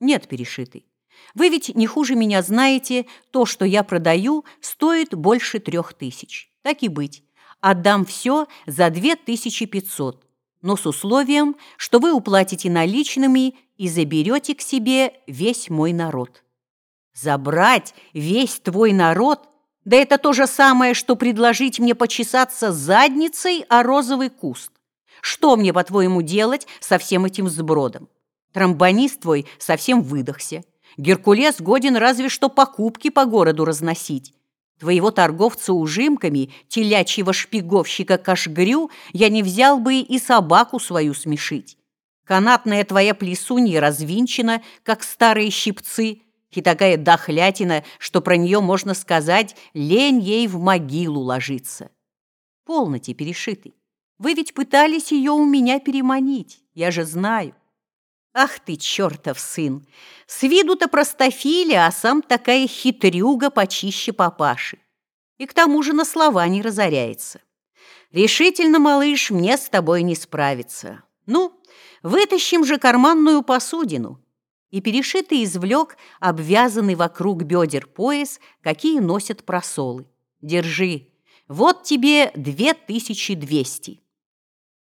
Нет, перешитый. Вы ведь не хуже меня знаете, то, что я продаю, стоит больше трех тысяч. Так и быть. Отдам все за две тысячи пятьсот, но с условием, что вы уплатите наличными и заберете к себе весь мой народ. Забрать весь твой народ? Да это то же самое, что предложить мне почесаться задницей о розовый куст. Что мне, по-твоему, делать со всем этим сбродом? Тромбонист твой совсем выдохся. Геркулес годен разве что покупки по городу разносить. Твоего торговца ужимками, телячьего шпиговщика Кашгрю, я не взял бы и собаку свою смешить. Канатная твоя плесунья развинчена, как старые щипцы, и такая дохлятина, что про нее можно сказать, лень ей в могилу ложиться. Полноте перешитый. Вы ведь пытались ее у меня переманить, я же знаю. Ах ты, чертов сын! С виду-то простофиля, а сам такая хитрюга почище папаши. И к тому же на слова не разоряется. Решительно, малыш, мне с тобой не справиться. Ну, вытащим же карманную посудину. И перешитый извлек обвязанный вокруг бедер пояс, какие носят просолы. Держи, вот тебе две тысячи двести.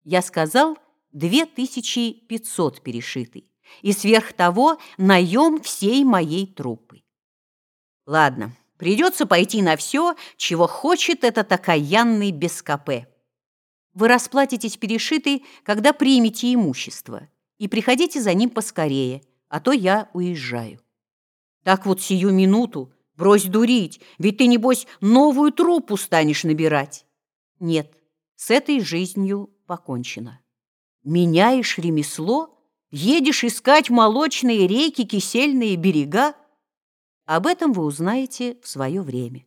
Я сказал, 2500 перешитый, и сверх того наем всей моей труппы. Ладно, придется пойти на все, чего хочет этот окаянный без КП. Вы расплатитесь перешитый, когда примете имущество, и приходите за ним поскорее, а то я уезжаю. Так вот сию минуту, брось дурить, ведь ты, небось, новую труппу станешь набирать. Нет, с этой жизнью покончено. Меняешь ремесло? Едешь искать молочные реки, кисельные берега? Об этом вы узнаете в свое время.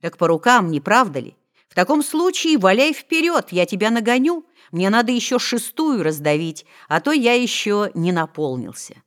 Так по рукам, не правда ли? В таком случае валяй вперед, я тебя нагоню. Мне надо еще шестую раздавить, а то я еще не наполнился.